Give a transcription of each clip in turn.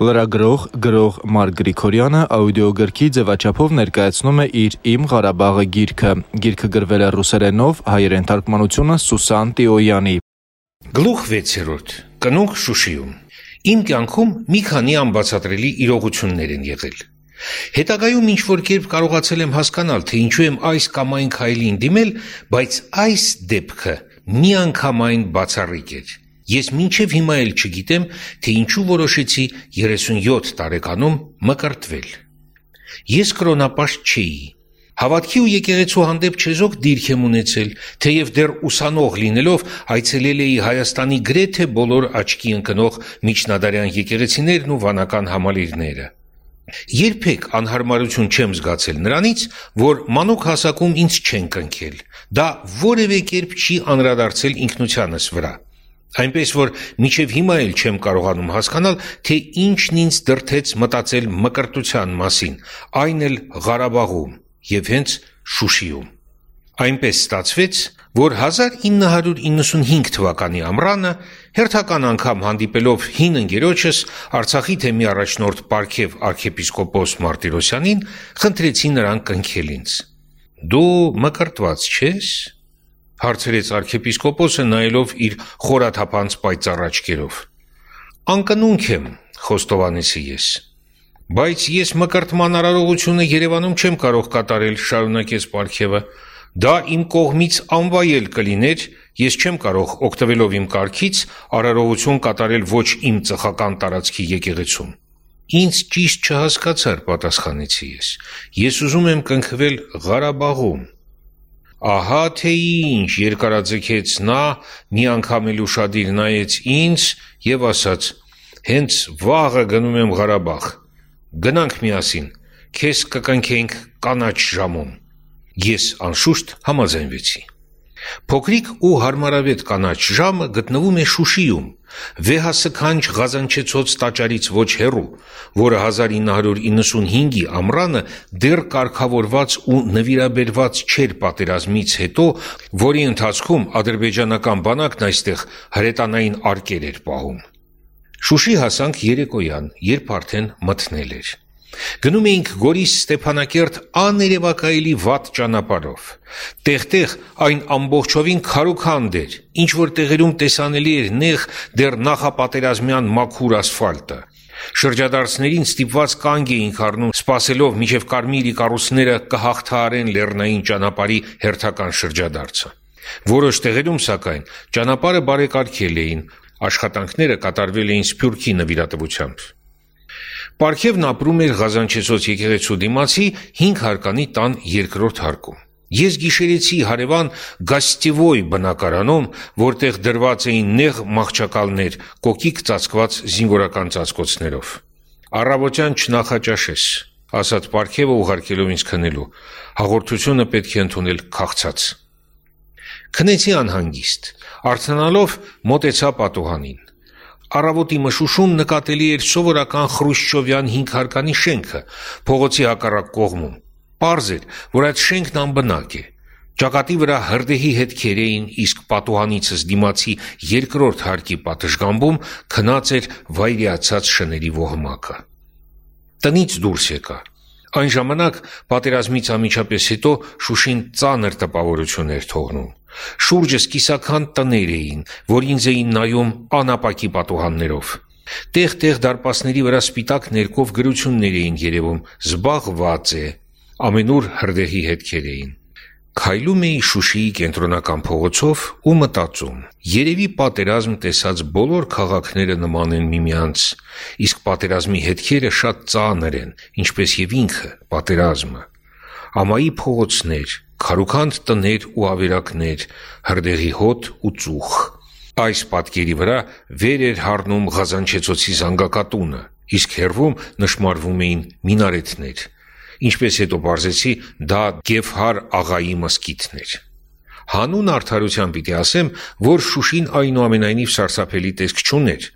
Լրագրող գրող Մարկ Գրիգորյանը աուդիոգրքի ձևաչափով ներկայացնում է իր Իմ Ղարաբաղը գիրքը։ Գիրքը գրվել է ռուսերենով, հայերեն թարգմանությունը Սուսան Տիոյանի։ Գլուխ 6-րդ. Կնունք Շուշիում։ Իմ կյանքում մի քանի անբացատրելի իրողություններ են եղել։ Հետագայում ինչ որ կերպ կարողացել եմ հասկանալ, թե ինչու եմ այս կամ այն քայլին դիմել, բայց այս դեպքը միանգամայն բացառիկ էր։ Ես մինչև հիմա էլ չգիտեմ, թե ինչու որոշեցի 37 տարեկանում մկրտվել։ Ես կրոնապաշտ չէի։ Հավատքի ու եկեղեցու հանդեպ չեզոք դիրք եմ ունեցել, թեև դեռ ուսանող լինելով այցելել էի Հայաստանի գրեթե բոլոր աչքի ընկնող միջնադարյան եկեղեցիներն ու վանական համալիրները։ Երբեք անհարմարություն չեմ զգացել նրանից, որ մանուկ հասակում ինձ չեն կնքել։ Դա որևէ կերպ չի անդրադարձել ինքնությանս վրա։ Այնպես որ միջև հիմա էլ չեմ կարողանում հասկանալ, թե ինչն ինձ դրթեց մտածել մկրտության մասին, այն էլ Ղարաբաղում եւ հենց Շուշիում։ Այնպես ստացվեց, որ 1995 թվականի ամռանը հերթական անգամ հանդիպելով հին ընկերոջս Արցախի թեմի առաջնորդ Պարքև arczepiskopos Մարտիրոսյանին, խնդրեցի նրան կնքել ինձ։ Դու մկրտված չես հարցրեց arczepiskopos-ը նայելով իր խորաթափանց պայծառ աչքերով։ Անկնունք եմ, խոստովանեցի ես։ Բայց ես մկրտման արարողությունը Երևանում չեմ կարող կատարել, շարունակեց Պարքևը։ Դա իմ կողմից անվայել կլիներ, ես չեմ կարող օգտվելով իմ կարգից արարողություն կատարել ոչ իմ ծխական տարածքի եկեղեցում։ Ինձ ճիշտ չհասկացար, պատասխանեցի ես։ Ես ուզում եմ կնքվել Ղարաբաղում։ Ահա թե ինչ երկարաձգեց նա, միանգամել ուշադիր նայեց ինձ եւ ասաց. «Հենց վաղը գնում եմ Ղարաբաղ։ Գնանք միասին։ Քեզ կկանքենք կանաչ ժամում»։ Ես անշուշտ համաձայնվեցի։ Փոքրիկ ու հարմարավետ կանաչ ժամը գտնվում է Շուշիում, վեհասքանչ Ղազանչեցոց տաճարից ոչ հեռու, որը 1995-ի ամռանը դեռ կարգավորված ու նվիրաբերված չէր պատերազմից հետո, որի ընթացքում ադրբեջանական բանակն այստեղ հրետանային արկեր էր պահում։ Շուշի հասանք երեկոյան, երբ արդեն մթնել էր։ Գնում էինք Գորիս Ստեփանակերտ աներևակայելի վատ ճանապարով։ Տեղտեղ այն ամբողջովին քարոքանդ էր, ինչ որ տեղերում տեսանելի էր նեղ դեռ նախապատերազմյան մաքուր ասֆալտը։ Շրջադարձներին ստիպված կանգ էինք առնում, սпасելով միջև կարմիրի կարուսները կհաղթարեն լեռնային ճանապարհի հերթական շրջադարձը։ Որոշ տեղերում սակայն ճանապարհը բարեկարգել էին, աշխատանքները կատարվել էին սփյուռքի նվիրատվությամբ։ Պարքևն ապրում էր Ղազանչեցոց եկեղեցու դիմացի 5 հարկանի տան երկրորդ հարկում։ Ես գիշերեցի հարևան Գաստիվոյ բնակարանում, որտեղ դրված էին նեղ մահճակալներ, կոկիկ ծածկված զինվորական ծածկոցներով։ Առավոտյան չնախաճաշես, ասաց Պարքևը ուղարկելով ինձ քնելու։ Հաղորդությունը պետք է ընդունել քաղցած։ Քնեցի անհանգիստ։ Արթնանալով մոտեցա պատուհանին։ Առավոտի մշուշում նկատելի էր սովորական Խրուշչովյան 5 հարկանի շենքը փողոցի հակառակ կողմում։ Պարզ էր, որ այդ շենքն անբնակ է։ Ճակատի վրա հրդեհի հետքեր էին, իսկ պատուհանիցս դիմացի երկրորդ հարկի պատշգամբում քնած էր վայրիացած շների ոհմակը։ Տնից դուրս եկա։ Այն ժամանակ պատերազմից անմիջապես հետո Շուշին ծանր տպավորություն էր թողնում։ Շուրջս կիսական տներ էին, որ ինձ էին նայում անապակի պատուհաններով։ Տեղ-տեղ դարպասների վրա սպիտակ ներկով գրություններ էին երևում. «Զբաղված է»։ Ամենուր հրդեհի հետքեր էին։ Քայլում էի Շուշիի կենտրոնական փողոցով ու մտածում. երևի պատերազմ տեսած բոլոր քաղաքները նման են միմյանց, իսկ պատերազմի հետքերը շատ ծանր են, ինչպես եւ ինքը պատերազմը ամայի փողոցներ, քարուքանդ տներ ու ավերակներ, հրդեղի հոտ ու ծուխ։ Այս պատկերի վրա վեր էր հառնում Ղազանչեցոցի զանգակատունը, իսկ հերվում նշмарվում էին մինարետներ։ Ինչպես հետո բարձեցի, դա Գեֆհար աղայի մսկիթն էր։ Հանուն արդարության պիտի ասեմ, որ Շուշին այնուամենայնիվ սարսափելի տեսք չուներ։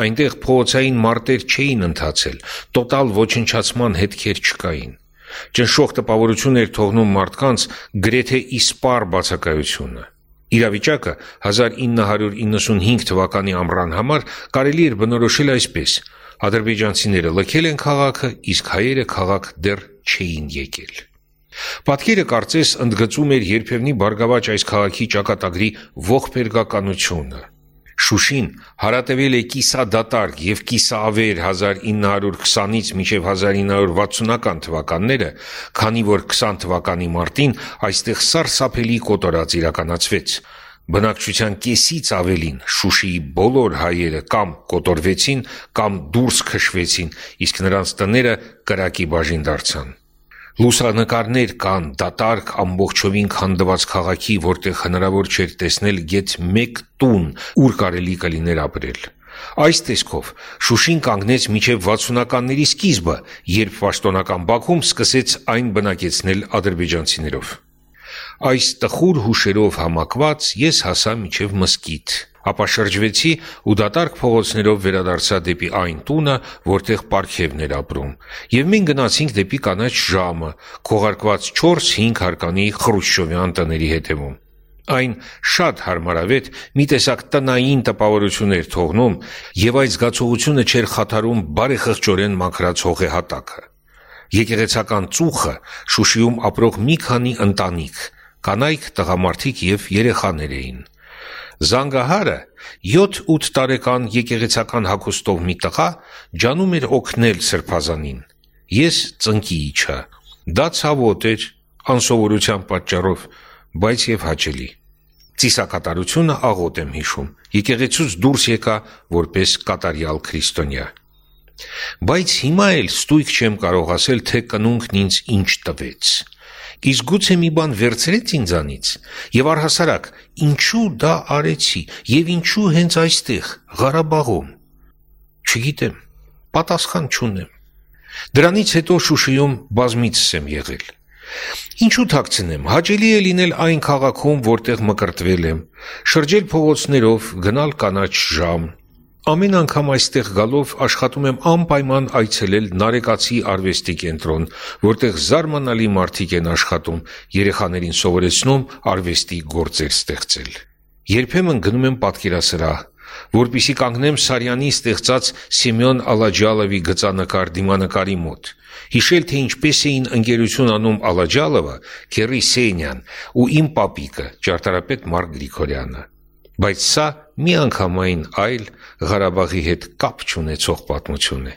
Այնտեղ փողոցային մարտեր չէին ընթացել, տոտալ ոչնչացման հետքեր չկային։ Ճնշող տպավորություն էր թողնում մարդկանց գրեթե իսպար բացակայությունը։ Իրավիճակը 1995 թվականի ամռան համար կարելի էր բնորոշել այսպես. Ադրբեջանցիները լքել են քաղաքը, իսկ հայերը քաղաք դեռ չէին եկել։ Պատկերը կարծես ընդգծում էր երբևնի բարգավաճ այս քաղաքի ճակատագրի ողբերգականությունը։ Շուշին հարատևել է կիսադատարկ եւ կիսաավեր 1920-ից մինչեւ 1960-ական թվականները, քանի որ 20 թվականի մարտին այստեղ սարսափելի կոտորած իրականացվեց։ Բնակչության կեսից ավելին Շուշիի բոլոր հայերը կամ կոտորվեցին, կամ դուրս քշվեցին, իսկ նրանց տները կրակի բաժին դարձան։ Լուսանկարներ կան դատարկ ամբողջովին քանդված քաղաքի, որտեղ հնարավոր չէր տեսնել գեթ մեկ տուն, ուր կարելի կլիներ ապրել։ Այս տեսքով Շուշին կանգնեց միջև 60-ականների սկիզբը, երբ պաշտոնական Բաքվում սկսեց այն բնակեցնել ադրբեջանցիներով։ Այս տխուր հուշերով համակված ես հասա միջև մսկիթ ապա շրջվեցի ու դատարկ փողոցներով վերադարձա դեպի այն տունը, որտեղ Պարքևն էր ապրում։ Եվ մենք գնացինք դեպի կանաչ ժամը, քողարկված 4-5 հարկանի Խրուշչովյան տների հետևում։ Այն շատ հարմարավետ մի տեսակ տնային տպավորություն էր թողնում, եւ այդ զգացողությունը չէր խաթարում բարեխղճորեն մաքրած հողեհատակը։ Եկեղեցական ծուխը Շուշիում ապրող մի քանի ընտանիք, կանայք, տղամարդիկ եւ երեխաներ էին։ Զանգահարը 7-8 տարեկան եկեղեցական հագուստով մի տղա ջանում էր օգնել սրբազանին։ Ես ծնկի իջա։ Դա ցավոտ էր անսովորության պատճառով, բայց եւ հաճելի։ Ծիսակատարությունը աղոտ եմ հիշում։ Եկեղեցուց դուրս եկա որպես կատարյալ քրիստոնյա։ Բայց հիմա էլ ստույգ չեմ կարող ասել, թե կնունքն ինձ ինչ տվեց։ Իսկ գուցե մի բան վերցրեց ինձանից եւ առհասարակ ինչու դա արեցի եւ ինչու հենց այստեղ Ղարաբաղում չգիտեմ պատասխան չունեմ դրանից հետո Շուշիում բազմիցս եմ եղել Ինչու թաքցնեմ, հաճելի է լինել այն քաղաքում, որտեղ մկրտվել եմ, շրջել փողոցներով, գնալ կանաչ ժամ, Ամեն անգամ այստեղ գալով աշխատում եմ անպայման այցելել Նարեկացի արվեստի կենտրոն, որտեղ զարմանալի մարդիկ են աշխատում, երեխաներին սովորեցնում արվեստի գործեր ստեղծել։ Երբեմն գնում եմ պատկերասրահ, որpիսի կանգնեմ Սարյանի ստեղծած Սիմեոն Ալաջալովի գծանկար դիմանկարի մոտ։ Հիշել թե ինչպես էին ընկերություն անում Ալաջալովը, Քերի Սեյնյան ու իմ պապիկը, ճարտարապետ Մարկ Գրիգորյանը բայց սա միանգամայն այլ Ղարաբաղի հետ կապ չունեցող պատմություն է։